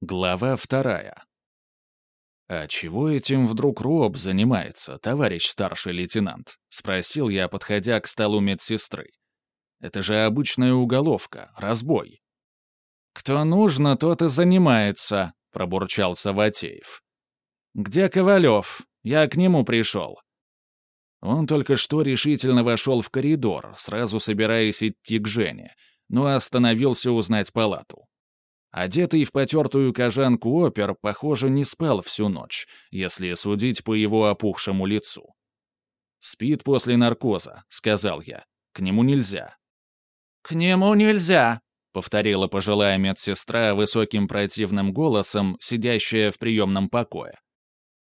Глава вторая. «А чего этим вдруг Роб занимается, товарищ старший лейтенант?» — спросил я, подходя к столу медсестры. «Это же обычная уголовка, разбой». «Кто нужно, тот и занимается», — пробурчал Саватеев. «Где Ковалев? Я к нему пришел». Он только что решительно вошел в коридор, сразу собираясь идти к Жене, но остановился узнать палату. Одетый в потертую кожанку опер, похоже, не спал всю ночь, если судить по его опухшему лицу. «Спит после наркоза», — сказал я. «К нему нельзя». «К нему нельзя», — повторила пожилая медсестра высоким противным голосом, сидящая в приемном покое.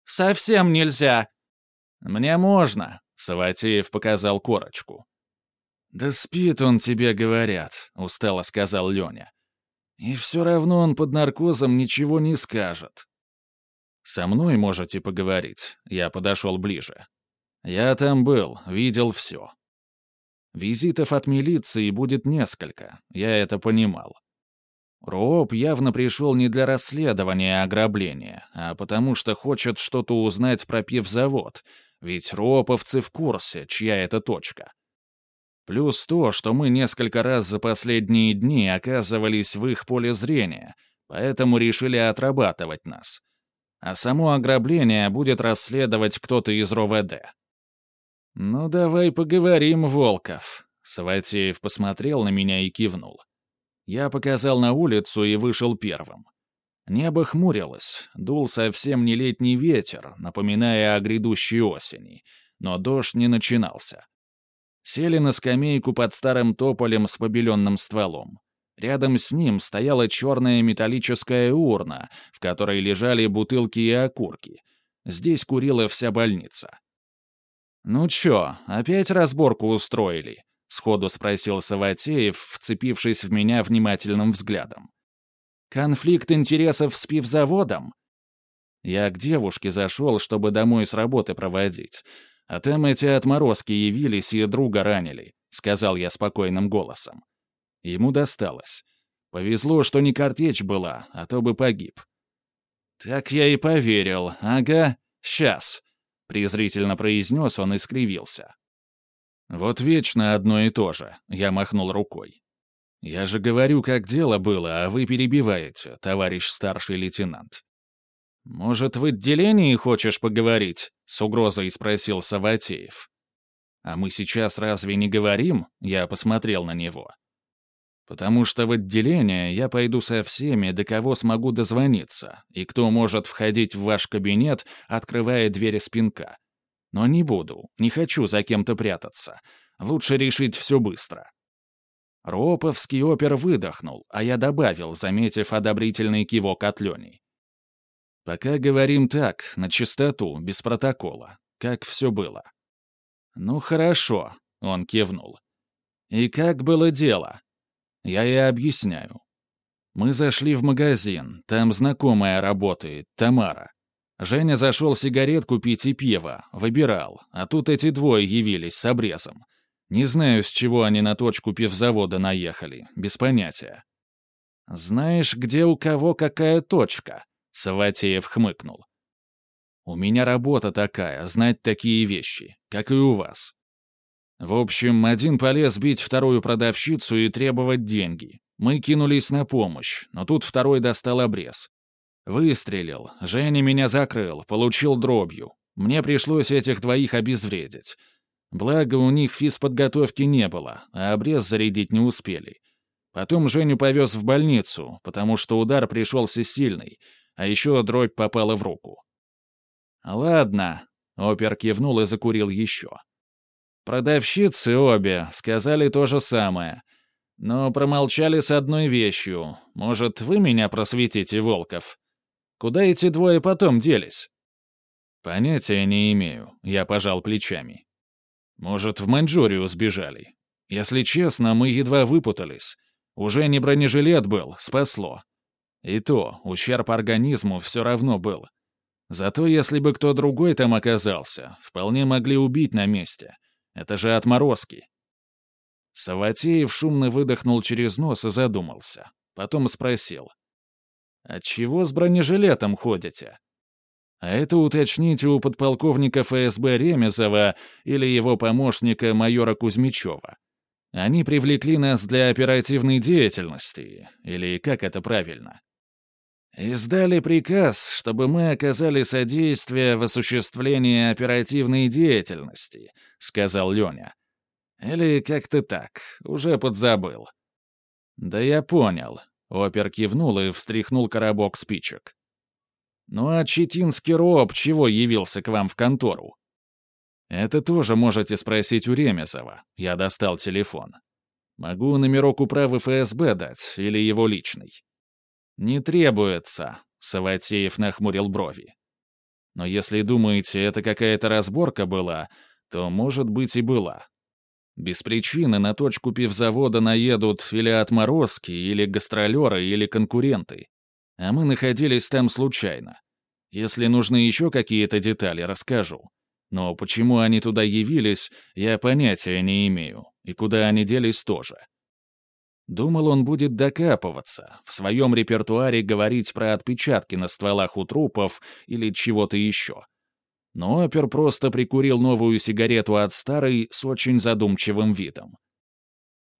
«Совсем нельзя». «Мне можно», — Саватеев показал корочку. «Да спит он тебе, говорят», — устало сказал Леня. И все равно он под наркозом ничего не скажет. «Со мной можете поговорить», — я подошел ближе. «Я там был, видел все». Визитов от милиции будет несколько, я это понимал. Роб явно пришел не для расследования ограбления, а потому что хочет что-то узнать про пивзавод, ведь Роповцы в курсе, чья это точка. Плюс то, что мы несколько раз за последние дни оказывались в их поле зрения, поэтому решили отрабатывать нас. А само ограбление будет расследовать кто-то из РОВД. «Ну, давай поговорим, Волков», — Саватеев посмотрел на меня и кивнул. Я показал на улицу и вышел первым. Небо хмурилось, дул совсем не летний ветер, напоминая о грядущей осени, но дождь не начинался. Сели на скамейку под старым тополем с побеленным стволом. Рядом с ним стояла черная металлическая урна, в которой лежали бутылки и окурки. Здесь курила вся больница. «Ну чё, опять разборку устроили?» — сходу спросил Саватеев, вцепившись в меня внимательным взглядом. «Конфликт интересов с пивзаводом?» Я к девушке зашел, чтобы домой с работы проводить. А там эти отморозки явились и друга ранили», — сказал я спокойным голосом. Ему досталось. Повезло, что не картечь была, а то бы погиб. «Так я и поверил. Ага, сейчас», — презрительно произнес он и скривился. «Вот вечно одно и то же», — я махнул рукой. «Я же говорю, как дело было, а вы перебиваете, товарищ старший лейтенант. «Может, в отделении хочешь поговорить?» — с угрозой спросил Саватеев. «А мы сейчас разве не говорим?» — я посмотрел на него. «Потому что в отделение я пойду со всеми, до кого смогу дозвониться, и кто может входить в ваш кабинет, открывая двери спинка. Но не буду, не хочу за кем-то прятаться. Лучше решить все быстро». Роповский опер выдохнул, а я добавил, заметив одобрительный кивок от Лени. Пока говорим так, на чистоту, без протокола, как все было. «Ну хорошо», — он кивнул. «И как было дело?» Я и объясняю. Мы зашли в магазин, там знакомая работает, Тамара. Женя зашел сигарет купить и пиво, выбирал, а тут эти двое явились с обрезом. Не знаю, с чего они на точку пивзавода наехали, без понятия. Знаешь, где у кого какая точка? Саватеев хмыкнул. «У меня работа такая, знать такие вещи, как и у вас. В общем, один полез бить вторую продавщицу и требовать деньги. Мы кинулись на помощь, но тут второй достал обрез. Выстрелил, Женя меня закрыл, получил дробью. Мне пришлось этих двоих обезвредить. Благо, у них физподготовки не было, а обрез зарядить не успели. Потом Женю повез в больницу, потому что удар пришелся сильный — а еще дробь попала в руку. «Ладно», — опер кивнул и закурил еще. «Продавщицы обе сказали то же самое, но промолчали с одной вещью. Может, вы меня просветите, Волков? Куда эти двое потом делись?» «Понятия не имею», — я пожал плечами. «Может, в Маньчжурию сбежали? Если честно, мы едва выпутались. Уже не бронежилет был, спасло. И то, ущерб организму все равно был. Зато если бы кто другой там оказался, вполне могли убить на месте. Это же отморозки. Саватеев шумно выдохнул через нос и задумался. Потом спросил. Отчего с бронежилетом ходите? А это уточните у подполковника ФСБ Ремезова или его помощника майора Кузьмичева. Они привлекли нас для оперативной деятельности, или как это правильно? Издали приказ, чтобы мы оказали содействие в осуществлении оперативной деятельности, сказал Леня. Или как-то так, уже подзабыл. Да я понял. Опер кивнул и встряхнул коробок спичек. «Ну а Читинский роб чего явился к вам в контору?» «Это тоже можете спросить у Ремезова». Я достал телефон. «Могу номерок управы ФСБ дать или его личный». «Не требуется», — Саватеев нахмурил брови. «Но если думаете, это какая-то разборка была, то, может быть, и была. Без причины на точку пивзавода наедут или отморозки, или гастролеры, или конкуренты. А мы находились там случайно. Если нужны еще какие-то детали, расскажу. Но почему они туда явились, я понятия не имею. И куда они делись тоже. Думал, он будет докапываться, в своем репертуаре говорить про отпечатки на стволах у трупов или чего-то еще. Но опер просто прикурил новую сигарету от старой с очень задумчивым видом.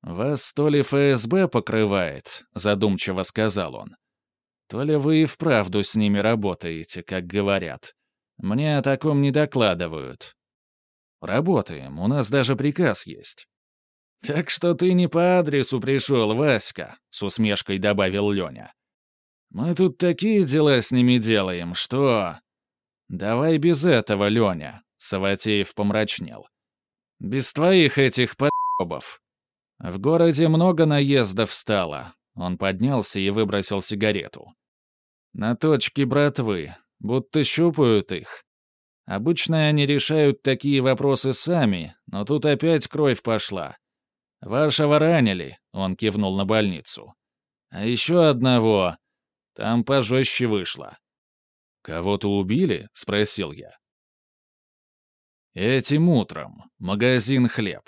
«Вас то ли ФСБ покрывает», — задумчиво сказал он, «то ли вы и вправду с ними работаете, как говорят. Мне о таком не докладывают». «Работаем, у нас даже приказ есть». «Так что ты не по адресу пришел, Васька», — с усмешкой добавил Леня. «Мы тут такие дела с ними делаем, что...» «Давай без этого, Леня», — Саватеев помрачнел. «Без твоих этих подъебов. В городе много наездов стало». Он поднялся и выбросил сигарету. «На точке братвы, будто щупают их. Обычно они решают такие вопросы сами, но тут опять кровь пошла. Вашего ранили», — он кивнул на больницу. «А еще одного. Там пожестче вышло. «Кого-то убили?» — спросил я. «Этим утром. Магазин «Хлеб».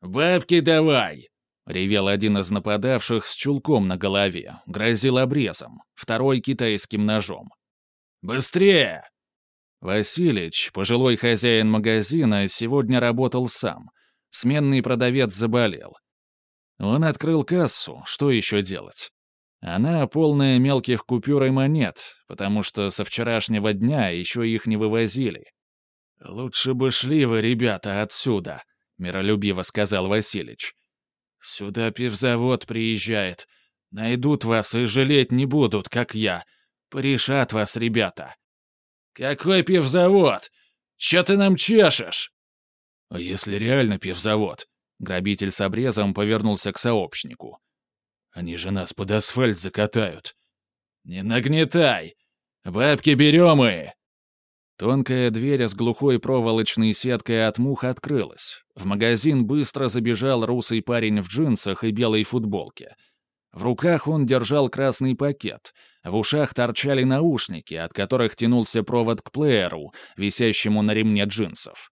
«Бабки давай!» — ревел один из нападавших с чулком на голове, грозил обрезом, второй — китайским ножом. «Быстрее!» Василич, пожилой хозяин магазина, сегодня работал сам. Сменный продавец заболел. Он открыл кассу, что еще делать? Она полная мелких купюр и монет, потому что со вчерашнего дня еще их не вывозили. «Лучше бы шли вы, ребята, отсюда», — миролюбиво сказал Василич. «Сюда пивзавод приезжает. Найдут вас и жалеть не будут, как я. Порешат вас, ребята». «Какой пивзавод? Че ты нам чешешь?» «А если реально пивзавод?» Грабитель с обрезом повернулся к сообщнику. Они же нас под асфальт закатают. Не нагнетай! Бабки берем и...» Тонкая дверь с глухой проволочной сеткой от мух открылась. В магазин быстро забежал русый парень в джинсах и белой футболке. В руках он держал красный пакет, в ушах торчали наушники, от которых тянулся провод к плееру, висящему на ремне джинсов.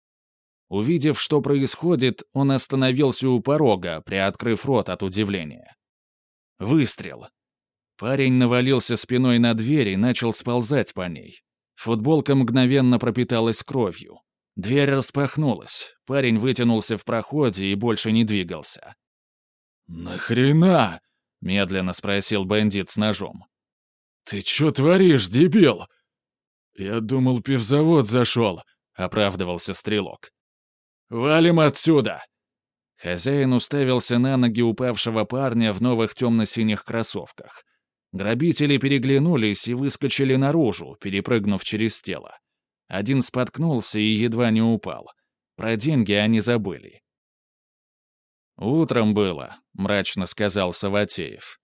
Увидев, что происходит, он остановился у порога, приоткрыв рот от удивления. Выстрел. Парень навалился спиной на дверь и начал сползать по ней. Футболка мгновенно пропиталась кровью. Дверь распахнулась. Парень вытянулся в проходе и больше не двигался. «Нахрена?» — медленно спросил бандит с ножом. «Ты чё творишь, дебил?» «Я думал, пивзавод зашел», — оправдывался стрелок. «Валим отсюда!» Хозяин уставился на ноги упавшего парня в новых темно-синих кроссовках. Грабители переглянулись и выскочили наружу, перепрыгнув через тело. Один споткнулся и едва не упал. Про деньги они забыли. «Утром было», — мрачно сказал Саватеев.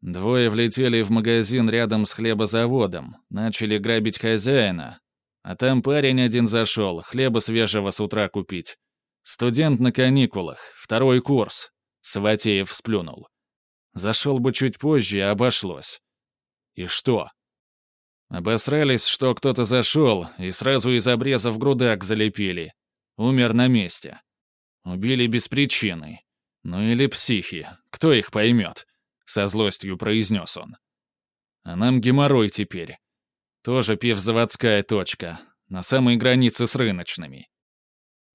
Двое влетели в магазин рядом с хлебозаводом, начали грабить хозяина. А там парень один зашел, хлеба свежего с утра купить. «Студент на каникулах, второй курс», — Саватеев сплюнул. «Зашел бы чуть позже, обошлось». «И что?» Обосрались, что кто-то зашел, и сразу из обрезов грудак залепили. Умер на месте. Убили без причины. Ну или психи, кто их поймет? Со злостью произнес он. А нам геморрой теперь. Тоже пивзаводская точка, на самой границе с рыночными.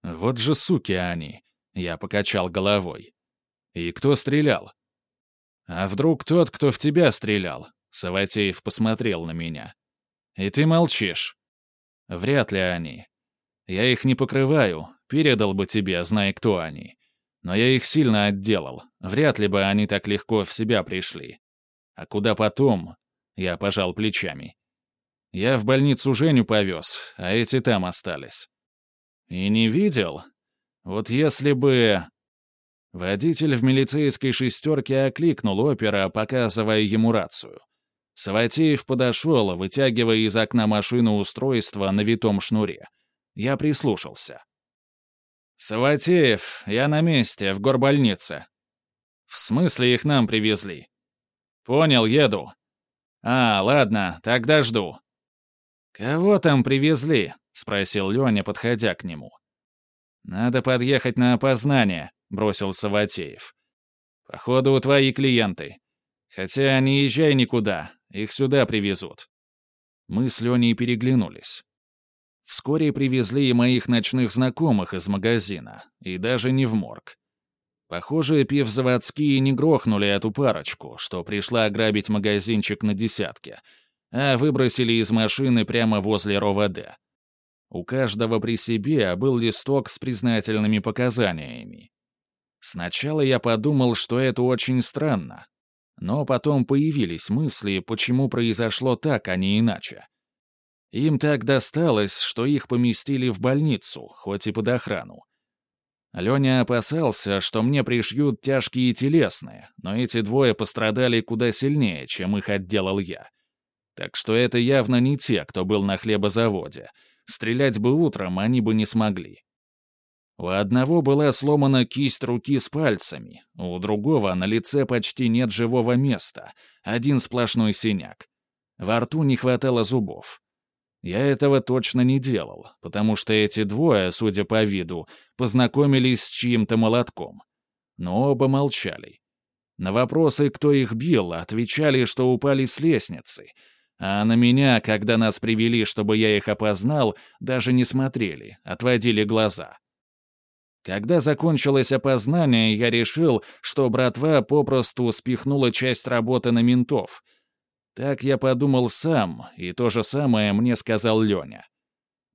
Вот же суки они, я покачал головой. И кто стрелял? А вдруг тот, кто в тебя стрелял? Саватеев посмотрел на меня. И ты молчишь. Вряд ли они. Я их не покрываю, передал бы тебе, зная, кто они. Но я их сильно отделал. Вряд ли бы они так легко в себя пришли. А куда потом? Я пожал плечами. Я в больницу Женю повез, а эти там остались. И не видел? Вот если бы... Водитель в милицейской шестерке окликнул опера, показывая ему рацию. Саватеев подошел, вытягивая из окна машины устройство на витом шнуре. Я прислушался. «Саватеев, я на месте, в горбольнице». «В смысле их нам привезли?» «Понял, еду». «А, ладно, тогда жду». «Кого там привезли?» — спросил Леня, подходя к нему. «Надо подъехать на опознание», — бросил Саватеев. «Походу, твои клиенты. Хотя не езжай никуда, их сюда привезут». Мы с Леней переглянулись. Вскоре привезли и моих ночных знакомых из магазина, и даже не в морг. Похоже, пивзаводские не грохнули эту парочку, что пришла ограбить магазинчик на десятке, а выбросили из машины прямо возле РОВД. У каждого при себе был листок с признательными показаниями. Сначала я подумал, что это очень странно. Но потом появились мысли, почему произошло так, а не иначе. Им так досталось, что их поместили в больницу, хоть и под охрану. Леня опасался, что мне пришьют тяжкие телесные, но эти двое пострадали куда сильнее, чем их отделал я. Так что это явно не те, кто был на хлебозаводе — Стрелять бы утром они бы не смогли. У одного была сломана кисть руки с пальцами, у другого на лице почти нет живого места, один сплошной синяк. Во рту не хватало зубов. Я этого точно не делал, потому что эти двое, судя по виду, познакомились с чьим-то молотком. Но оба молчали. На вопросы, кто их бил, отвечали, что упали с лестницы — а на меня, когда нас привели, чтобы я их опознал, даже не смотрели, отводили глаза. Когда закончилось опознание, я решил, что братва попросту спихнула часть работы на ментов. Так я подумал сам, и то же самое мне сказал Леня.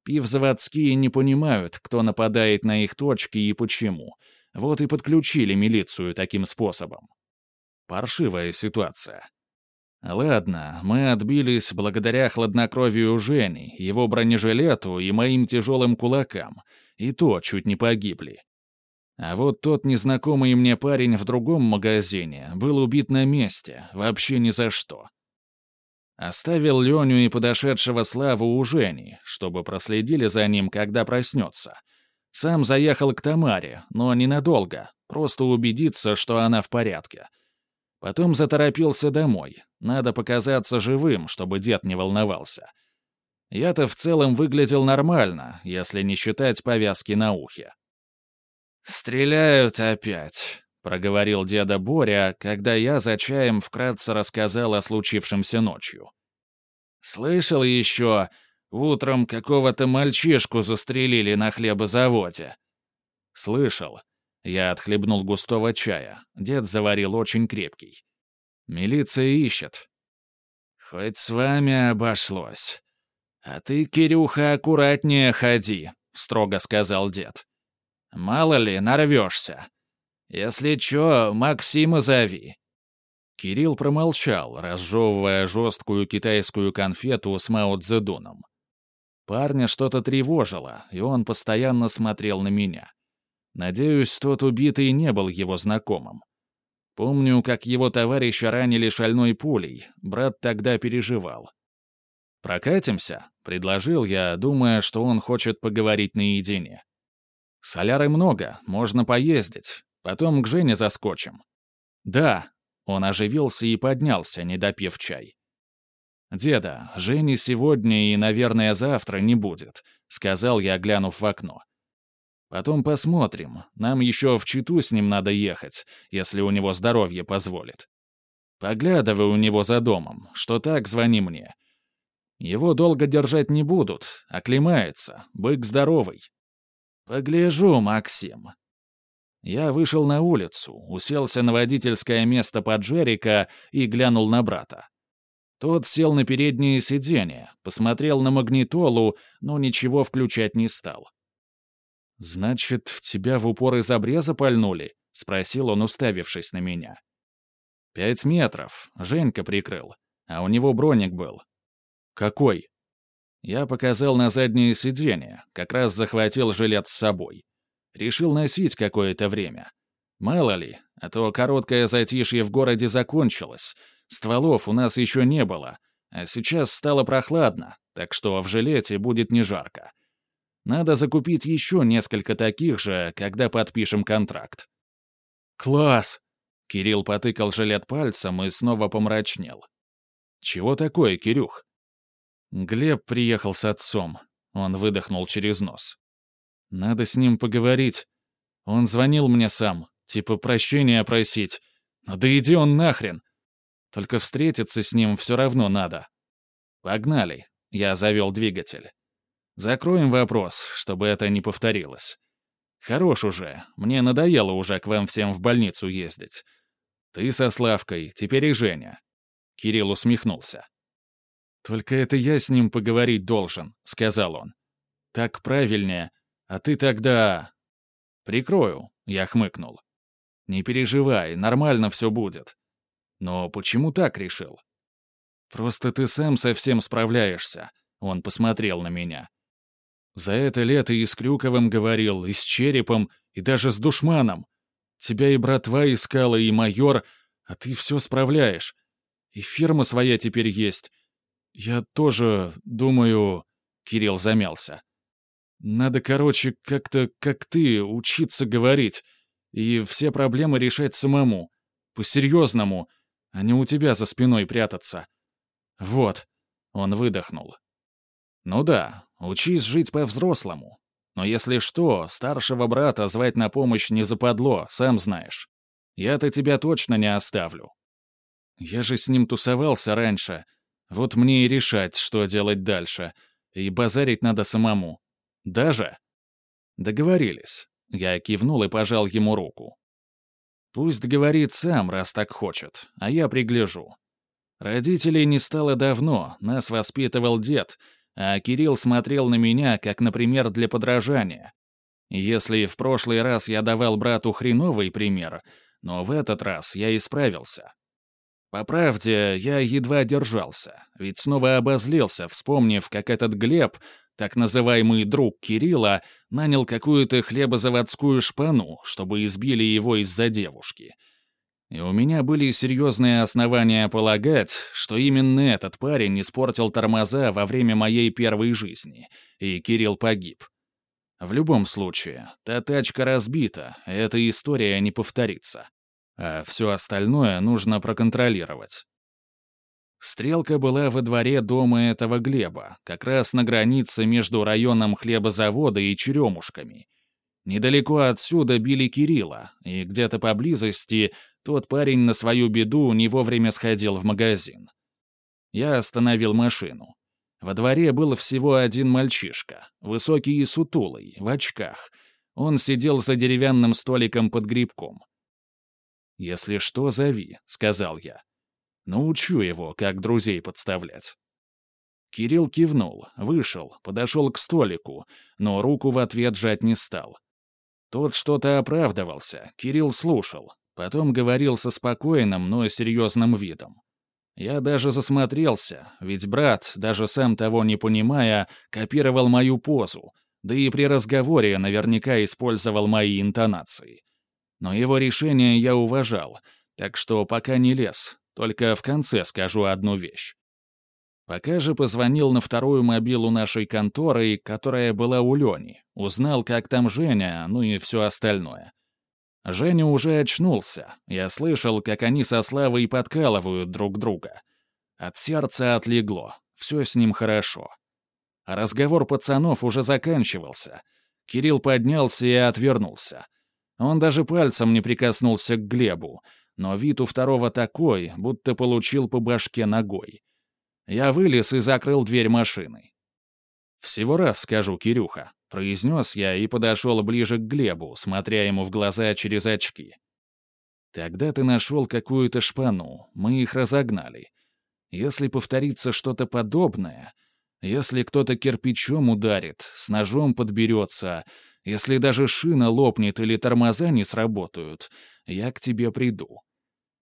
Пивзаводские не понимают, кто нападает на их точки и почему. Вот и подключили милицию таким способом. Паршивая ситуация. Ладно, мы отбились благодаря хладнокровию Жени, его бронежилету и моим тяжелым кулакам, и то чуть не погибли. А вот тот незнакомый мне парень в другом магазине был убит на месте, вообще ни за что. Оставил Леню и подошедшего Славу у Жени, чтобы проследили за ним, когда проснется. Сам заехал к Тамаре, но ненадолго, просто убедиться, что она в порядке — Потом заторопился домой. Надо показаться живым, чтобы дед не волновался. Я-то в целом выглядел нормально, если не считать повязки на ухе. «Стреляют опять», — проговорил деда Боря, когда я за чаем вкратце рассказал о случившемся ночью. «Слышал еще, утром какого-то мальчишку застрелили на хлебозаводе». «Слышал», я отхлебнул густого чая. Дед заварил очень крепкий. «Милиция ищет». «Хоть с вами обошлось. А ты, Кирюха, аккуратнее ходи», — строго сказал дед. «Мало ли, нарвешься. Если чё, Максима зови». Кирилл промолчал, разжевывая жесткую китайскую конфету с Мао Цзэдуном. Парня что-то тревожило, и он постоянно смотрел на меня. Надеюсь, тот убитый не был его знакомым. Помню, как его товарища ранили шальной пулей, брат тогда переживал. «Прокатимся?» — предложил я, думая, что он хочет поговорить наедине. «Соляры много, можно поездить. Потом к Жене заскочим». «Да», — он оживился и поднялся, не допив чай. «Деда, Жени сегодня и, наверное, завтра не будет», — сказал я, глянув в окно. Потом посмотрим. Нам еще в Читу с ним надо ехать, если у него здоровье позволит. Поглядывай у него за домом, что так звони мне. Его долго держать не будут, оклемается, бык здоровый. Погляжу, Максим. Я вышел на улицу, уселся на водительское место под Джерика и глянул на брата. Тот сел на переднее сиденье, посмотрел на магнитолу, но ничего включать не стал. «Значит, в тебя в упор из обреза пальнули?» — спросил он, уставившись на меня. «Пять метров. Женька прикрыл. А у него броник был». «Какой?» Я показал на заднее сиденье, как раз захватил жилет с собой. Решил носить какое-то время. Мало ли, а то короткое затишье в городе закончилось. Стволов у нас еще не было. А сейчас стало прохладно, так что в жилете будет не жарко. Надо закупить еще несколько таких же, когда подпишем контракт. «Класс!» — Кирилл потыкал жилет пальцем и снова помрачнел. «Чего такое, Кирюх?» Глеб приехал с отцом. Он выдохнул через нос. «Надо с ним поговорить. Он звонил мне сам, типа прощения просить. Ну да иди он нахрен. Только встретиться с ним все равно надо. Погнали. Я завел двигатель. Закроем вопрос, чтобы это не повторилось. Хорош уже, мне надоело уже к вам всем в больницу ездить. Ты со Славкой, теперь и Женя». Кирилл усмехнулся. «Только это я с ним поговорить должен», — сказал он. «Так правильнее, а ты тогда...» «Прикрою», — я хмыкнул. «Не переживай, нормально все будет». «Но почему так решил?» «Просто ты сам совсем справляешься», — он посмотрел на меня. За это лето и с Крюковым говорил, и с Черепом, и даже с Душманом. Тебя и братва искала, и майор, а ты все справляешь. И фирма своя теперь есть. Я тоже думаю...» Кирилл замялся. «Надо, короче, как-то, как ты, учиться говорить. И все проблемы решать самому. По-серьезному, а не у тебя за спиной прятаться. Вот». Он выдохнул. «Ну да, учись жить по-взрослому. Но если что, старшего брата звать на помощь не западло, сам знаешь. Я-то тебя точно не оставлю. Я же с ним тусовался раньше. Вот мне и решать, что делать дальше. И базарить надо самому. Даже?» «Договорились». Я кивнул и пожал ему руку. «Пусть говорит сам, раз так хочет, а я пригляжу. Родителей не стало давно, нас воспитывал дед — а Кирилл смотрел на меня, как, например, для подражания. Если в прошлый раз я давал брату хреновый пример, но в этот раз я исправился. По правде, я едва держался, ведь снова обозлился, вспомнив, как этот Глеб, так называемый друг Кирилла, нанял какую-то хлебозаводскую шпану, чтобы избили его из-за девушки — и у меня были серьезные основания полагать, что именно этот парень испортил тормоза во время моей первой жизни, и Кирилл погиб. В любом случае, та тачка разбита, эта история не повторится. А все остальное нужно проконтролировать. Стрелка была во дворе дома этого Глеба, как раз на границе между районом хлебозавода и черемушками. Недалеко отсюда били Кирилла, и где-то поблизости тот парень на свою беду не вовремя сходил в магазин. Я остановил машину. Во дворе был всего один мальчишка, высокий и сутулый, в очках. Он сидел за деревянным столиком под грибком. «Если что, зови», — сказал я. «Научу его, как друзей подставлять». Кирилл кивнул, вышел, подошел к столику, но руку в ответ жать не стал. Тот что-то оправдывался, Кирилл слушал, Потом говорил со спокойным, но серьезным видом. Я даже засмотрелся, ведь брат, даже сам того не понимая, копировал мою позу, да и при разговоре наверняка использовал мои интонации. Но его решение я уважал, так что пока не лез, только в конце скажу одну вещь. Пока же позвонил на вторую мобилу нашей конторы, которая была у Лени, узнал, как там Женя, ну и все остальное. Женя уже очнулся. Я слышал, как они со Славой подкалывают друг друга. От сердца отлегло. Все с ним хорошо. Разговор пацанов уже заканчивался. Кирилл поднялся и отвернулся. Он даже пальцем не прикоснулся к Глебу, но вид у второго такой, будто получил по башке ногой. Я вылез и закрыл дверь машины. «Всего раз скажу, Кирюха», — произнес я и подошел ближе к Глебу, смотря ему в глаза через очки. «Тогда ты нашел какую-то шпану, мы их разогнали. Если повторится что-то подобное, если кто-то кирпичом ударит, с ножом подберется, если даже шина лопнет или тормоза не сработают, я к тебе приду.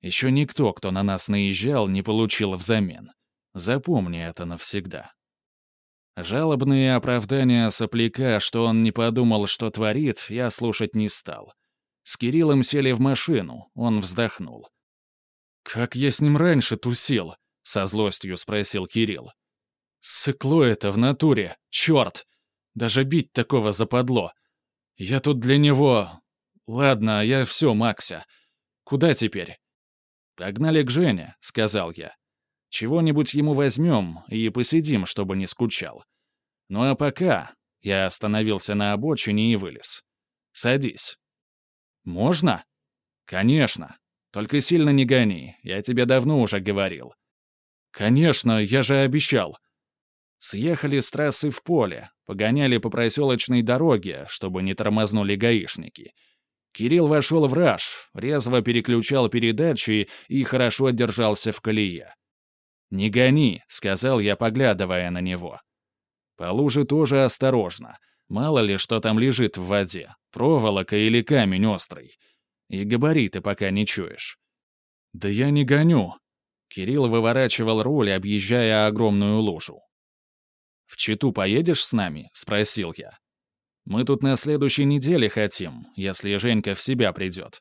Еще никто, кто на нас наезжал, не получил взамен. Запомни это навсегда. Жалобные оправдания сопляка, что он не подумал, что творит, я слушать не стал. С Кириллом сели в машину, он вздохнул. «Как я с ним раньше тусил?» — со злостью спросил Кирилл. «Сыкло это в натуре, черт! Даже бить такого западло. Я тут для него... Ладно, я все, Макся. Куда теперь?» «Погнали к Жене», — сказал я. Чего-нибудь ему возьмем и посидим, чтобы не скучал. Ну а пока я остановился на обочине и вылез. Садись. Можно? Конечно. Только сильно не гони, я тебе давно уже говорил. Конечно, я же обещал. Съехали с трассы в поле, погоняли по проселочной дороге, чтобы не тормознули гаишники. Кирилл вошел в раж, резво переключал передачи и хорошо держался в колее. «Не гони», — сказал я, поглядывая на него. «По луже тоже осторожно. Мало ли, что там лежит в воде. Проволока или камень острый. И габариты пока не чуешь». «Да я не гоню». Кирилл выворачивал руль, объезжая огромную лужу. «В Читу поедешь с нами?» — спросил я. «Мы тут на следующей неделе хотим, если Женька в себя придет».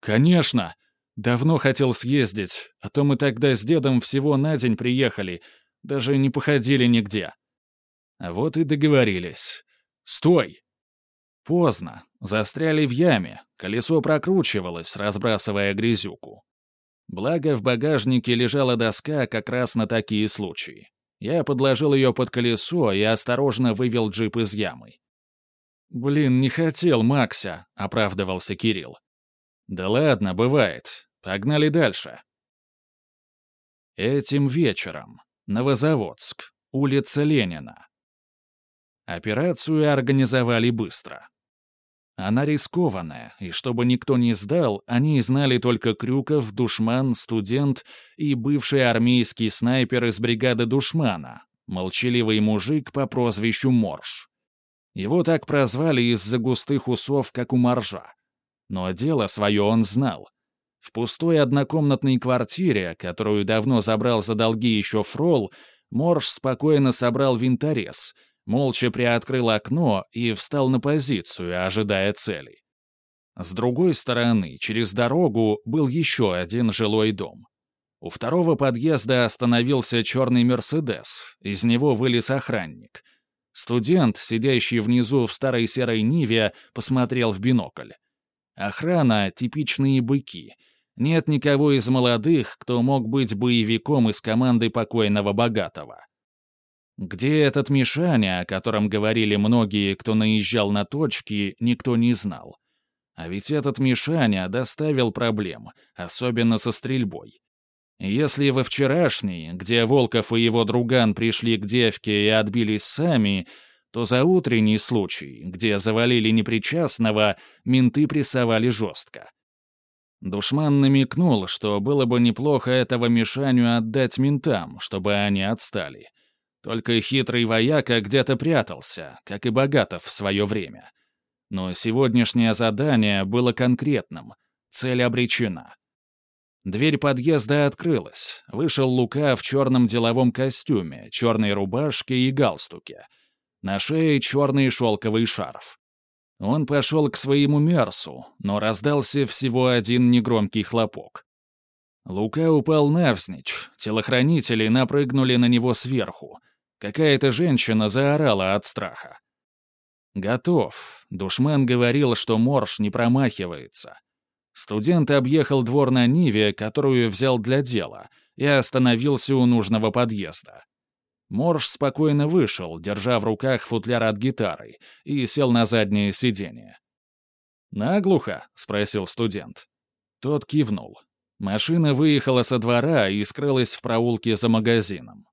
«Конечно!» Давно хотел съездить, а то мы тогда с дедом всего на день приехали, даже не походили нигде. А вот и договорились. Стой! Поздно. Застряли в яме. Колесо прокручивалось, разбрасывая грязюку. Благо, в багажнике лежала доска как раз на такие случаи. Я подложил ее под колесо и осторожно вывел джип из ямы. «Блин, не хотел, Макся», — оправдывался Кирилл. «Да ладно, бывает. Погнали дальше». Этим вечером. Новозаводск. Улица Ленина. Операцию организовали быстро. Она рискованная, и чтобы никто не сдал, они знали только Крюков, Душман, студент и бывший армейский снайпер из бригады Душмана, молчаливый мужик по прозвищу Морж. Его так прозвали из-за густых усов, как у моржа. Но дело свое он знал. В пустой однокомнатной квартире, которую давно забрал за долги еще Фрол, Морж спокойно собрал винторез, молча приоткрыл окно и встал на позицию, ожидая цели. С другой стороны, через дорогу был еще один жилой дом. У второго подъезда остановился черный «Мерседес», из него вылез охранник. Студент, сидящий внизу в старой серой Ниве, посмотрел в бинокль. Охрана — типичные быки. Нет никого из молодых, кто мог быть боевиком из команды покойного богатого. Где этот Мишаня, о котором говорили многие, кто наезжал на точки, никто не знал. А ведь этот Мишаня доставил проблем, особенно со стрельбой. Если во вчерашний, где Волков и его друган пришли к девке и отбились сами, то за утренний случай, где завалили непричастного, менты прессовали жестко. Душман намекнул, что было бы неплохо этого Мишаню отдать ментам, чтобы они отстали. Только хитрый вояка где-то прятался, как и Богатов в свое время. Но сегодняшнее задание было конкретным, цель обречена. Дверь подъезда открылась. Вышел Лука в черном деловом костюме, черной рубашке и галстуке — на шее черный шелковый шарф. Он пошел к своему мерсу, но раздался всего один негромкий хлопок. Лука упал навзничь, телохранители напрыгнули на него сверху. Какая-то женщина заорала от страха. «Готов», — душман говорил, что морж не промахивается. Студент объехал двор на Ниве, которую взял для дела, и остановился у нужного подъезда. Морж спокойно вышел, держа в руках футляр от гитары, и сел на заднее сиденье. «Наглухо?» — спросил студент. Тот кивнул. Машина выехала со двора и скрылась в проулке за магазином.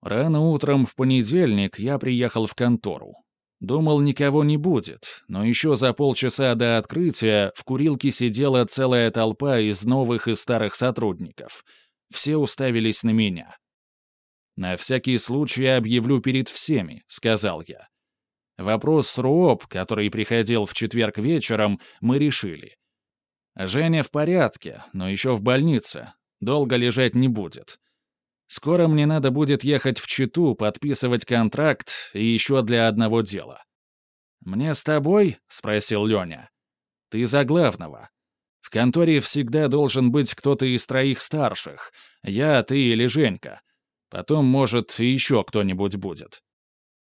Рано утром в понедельник я приехал в контору. Думал, никого не будет, но еще за полчаса до открытия в курилке сидела целая толпа из новых и старых сотрудников. Все уставились на меня. «На всякий случай объявлю перед всеми», — сказал я. Вопрос с Руоп, который приходил в четверг вечером, мы решили. Женя в порядке, но еще в больнице. Долго лежать не будет. Скоро мне надо будет ехать в Читу, подписывать контракт и еще для одного дела. «Мне с тобой?» — спросил Леня. «Ты за главного. В конторе всегда должен быть кто-то из троих старших. Я, ты или Женька. Потом, может, и еще кто-нибудь будет».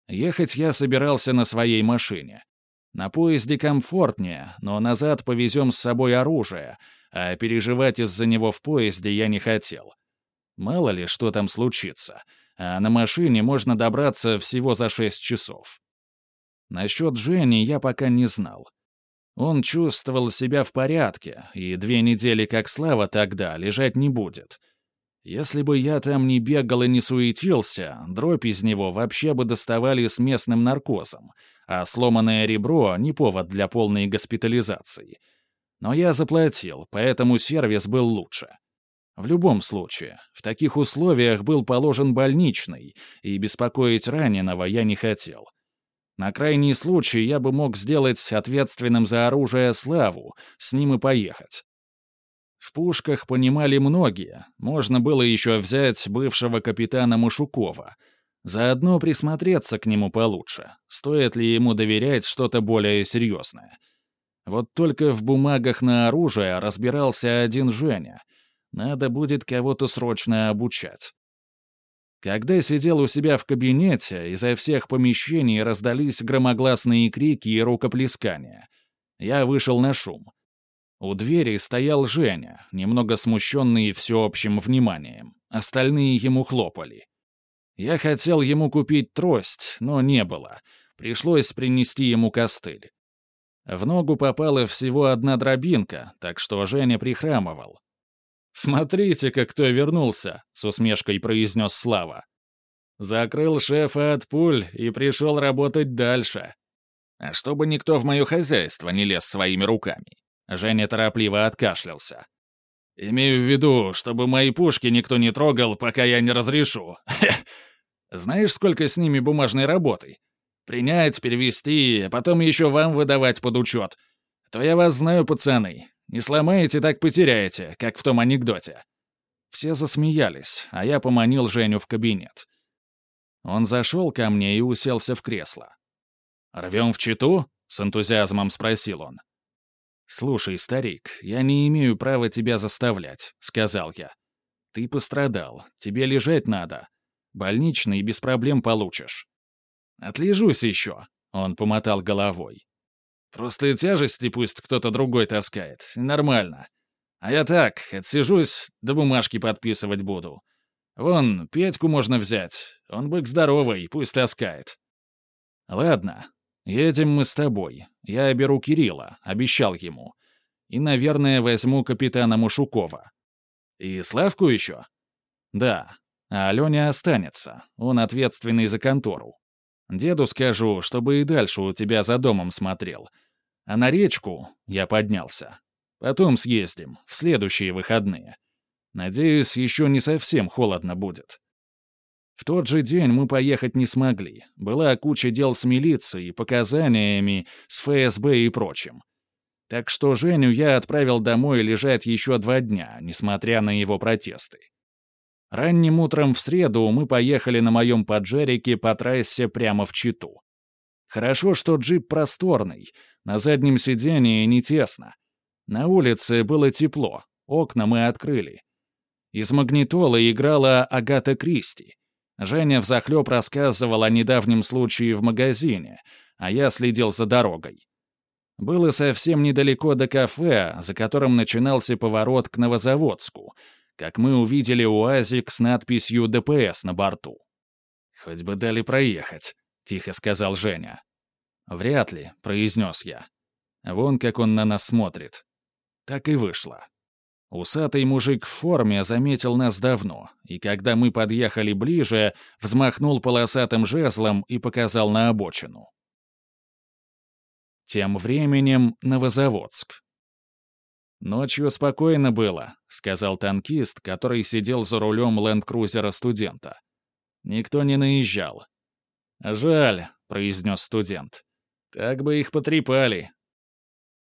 Ехать я собирался на своей машине. На поезде комфортнее, но назад повезем с собой оружие, а переживать из-за него в поезде я не хотел. Мало ли, что там случится. А на машине можно добраться всего за шесть часов. Насчет Жени я пока не знал. Он чувствовал себя в порядке, и две недели, как Слава тогда, лежать не будет. Если бы я там не бегал и не суетился, дробь из него вообще бы доставали с местным наркозом, а сломанное ребро — не повод для полной госпитализации. Но я заплатил, поэтому сервис был лучше. В любом случае, в таких условиях был положен больничный, и беспокоить раненого я не хотел. На крайний случай я бы мог сделать ответственным за оружие Славу, с ним и поехать. В пушках понимали многие, можно было еще взять бывшего капитана Мушукова. Заодно присмотреться к нему получше, стоит ли ему доверять что-то более серьезное. Вот только в бумагах на оружие разбирался один Женя — надо будет кого-то срочно обучать. Когда сидел у себя в кабинете, изо всех помещений раздались громогласные крики и рукоплескания. Я вышел на шум. У двери стоял Женя, немного смущенный всеобщим вниманием. Остальные ему хлопали. Я хотел ему купить трость, но не было. Пришлось принести ему костыль. В ногу попала всего одна дробинка, так что Женя прихрамывал. «Смотрите-ка, кто вернулся», — с усмешкой произнес Слава. «Закрыл шефа от пуль и пришел работать дальше. А чтобы никто в мое хозяйство не лез своими руками». Женя торопливо откашлялся. «Имею в виду, чтобы мои пушки никто не трогал, пока я не разрешу. Знаешь, сколько с ними бумажной работы? Принять, перевести, а потом еще вам выдавать под учет. То я вас знаю, пацаны. Не сломаете, так потеряете, как в том анекдоте». Все засмеялись, а я поманил Женю в кабинет. Он зашел ко мне и уселся в кресло. «Рвем в Читу?» — с энтузиазмом спросил он. «Слушай, старик, я не имею права тебя заставлять», — сказал я. «Ты пострадал, тебе лежать надо. Больничный без проблем получишь». «Отлежусь еще», — он помотал головой. Просто тяжести пусть кто-то другой таскает. Нормально. А я так, отсижусь, да бумажки подписывать буду. Вон, Петьку можно взять. Он бык здоровый, пусть таскает. Ладно, едем мы с тобой. Я беру Кирилла, обещал ему. И, наверное, возьму капитана Мушукова. И Славку еще? Да. А Аленя останется. Он ответственный за контору. Деду скажу, чтобы и дальше у тебя за домом смотрел — а на речку я поднялся. Потом съездим, в следующие выходные. Надеюсь, еще не совсем холодно будет. В тот же день мы поехать не смогли. Была куча дел с милицией, показаниями, с ФСБ и прочим. Так что Женю я отправил домой лежать еще два дня, несмотря на его протесты. Ранним утром в среду мы поехали на моем поджерике по трассе прямо в Читу. Хорошо, что джип просторный, на заднем сидении не тесно. На улице было тепло, окна мы открыли. Из магнитолы играла Агата Кристи. Женя взахлеб рассказывал о недавнем случае в магазине, а я следил за дорогой. Было совсем недалеко до кафе, за которым начинался поворот к Новозаводску, как мы увидели УАЗик с надписью «ДПС» на борту. «Хоть бы дали проехать», — тихо сказал Женя. «Вряд ли», — произнес я. «Вон как он на нас смотрит». Так и вышло. Усатый мужик в форме заметил нас давно, и когда мы подъехали ближе, взмахнул полосатым жезлом и показал на обочину. Тем временем Новозаводск. «Ночью спокойно было», — сказал танкист, который сидел за рулем ленд-крузера студента. «Никто не наезжал». «Жаль», — произнес студент. «Так бы их потрепали».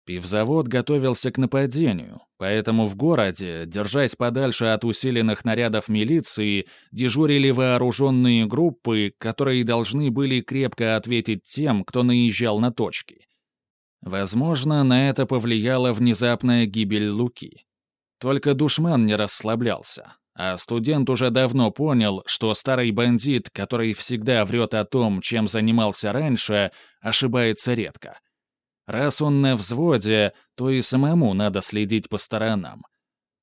Пивзавод готовился к нападению, поэтому в городе, держась подальше от усиленных нарядов милиции, дежурили вооруженные группы, которые должны были крепко ответить тем, кто наезжал на точки. Возможно, на это повлияла внезапная гибель Луки. Только душман не расслаблялся, а студент уже давно понял, что старый бандит, который всегда врет о том, чем занимался раньше, ошибается редко. Раз он на взводе, то и самому надо следить по сторонам.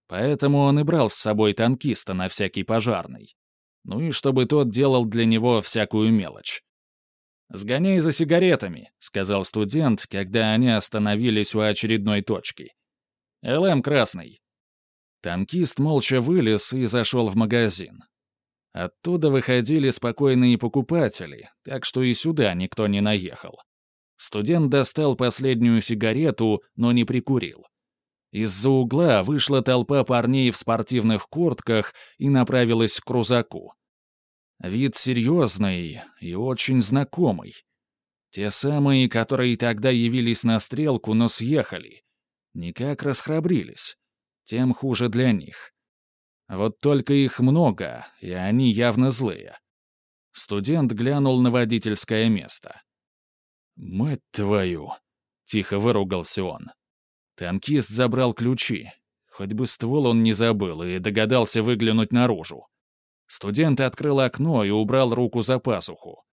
Поэтому он и брал с собой танкиста на всякий пожарный. Ну и чтобы тот делал для него всякую мелочь. «Сгоняй за сигаретами», — сказал студент, когда они остановились у очередной точки. «ЛМ красный». Танкист молча вылез и зашел в магазин. Оттуда выходили спокойные покупатели, так что и сюда никто не наехал. Студент достал последнюю сигарету, но не прикурил. Из-за угла вышла толпа парней в спортивных куртках и направилась к крузаку. Вид серьезный и очень знакомый. Те самые, которые тогда явились на стрелку, но съехали. Никак расхрабрились. Тем хуже для них. Вот только их много, и они явно злые. Студент глянул на водительское место. «Мать твою!» — тихо выругался он. Танкист забрал ключи. Хоть бы ствол он не забыл и догадался выглянуть наружу. Студент открыл окно и убрал руку за пасуху.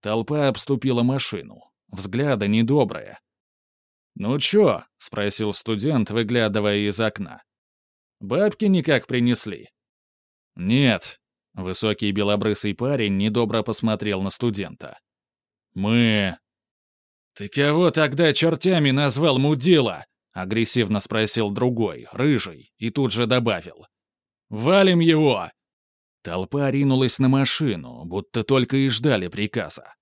Толпа обступила машину. Взгляды недобрые. «Ну чё?» — спросил студент, выглядывая из окна. «Бабки никак принесли?» «Нет». Высокий белобрысый парень недобро посмотрел на студента. «Мы...» «Ты кого тогда чертями назвал мудила?» — агрессивно спросил другой, рыжий, и тут же добавил. «Валим его!» Толпа ринулась на машину, будто только и ждали приказа.